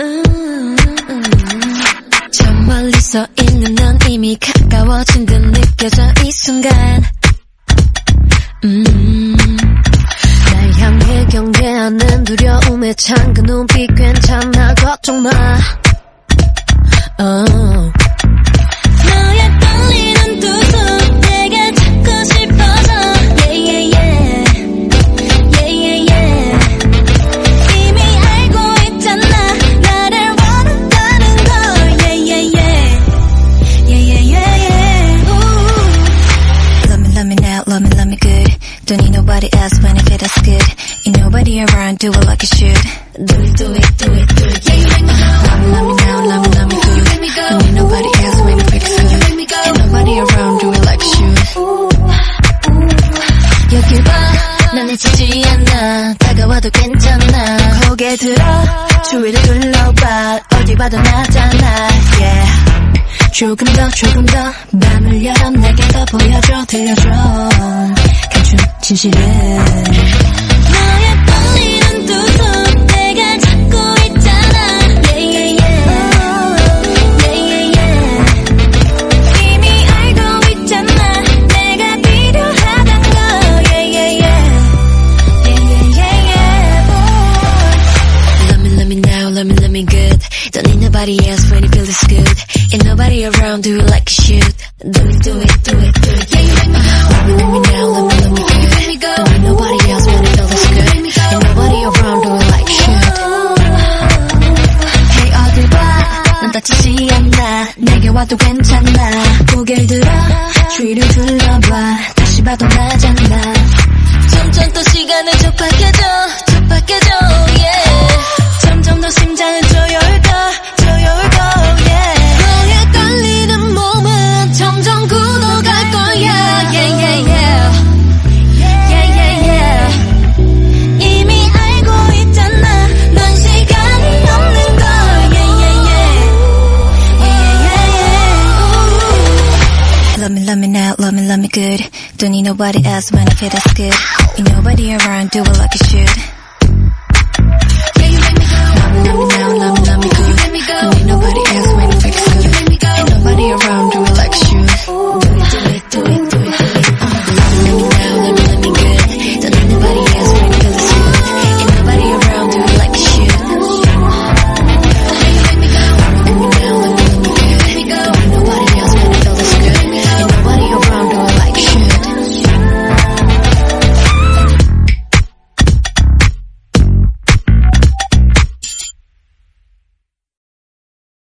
음, 저 멀리서 있는 넌 이미 가까워진 듯 느껴져 이 순간 음, 날 향해 경계하는 두려움에 찬 그 눈빛 괜찮아 걱정 마 oh. Nobody around, do it like you should. Do it, do it, do it, do it. Yeah, you make me go. Love me, love me now, love me, love me You good. make me go. Don't need nobody else when I feel You good. make me go. Ain't nobody around, do it like you should. 여길 봐, 난 해치지 않아. 다가와도 괜찮아. 고개 들어, 주위를 둘러봐. 어디 봐도 나잖아, yeah. 조금 더, 조금 더, 밤을 열어 내게 더 보여줘, 들려줘. 감춘 진실은. Don't need nobody else when you feel this good. Ain't nobody around, do it like you should. Do it, do it, do it, do it. Yeah, you make me go. Me, love me now, love me, love me You make me go. Don't need nobody else when you feel this good. Ain't nobody around, do it like you should. Hey, 어딜 봐, 난 다치지 않아. 내게 와도 괜찮아. 고개를 들어, 주위를 둘러봐. 다시 봐도 나잖아. 점점 더 시간을 촉박해져, Me love me, love me good. Don't need nobody else when I feel that's good. Ain't nobody around, do it like you should.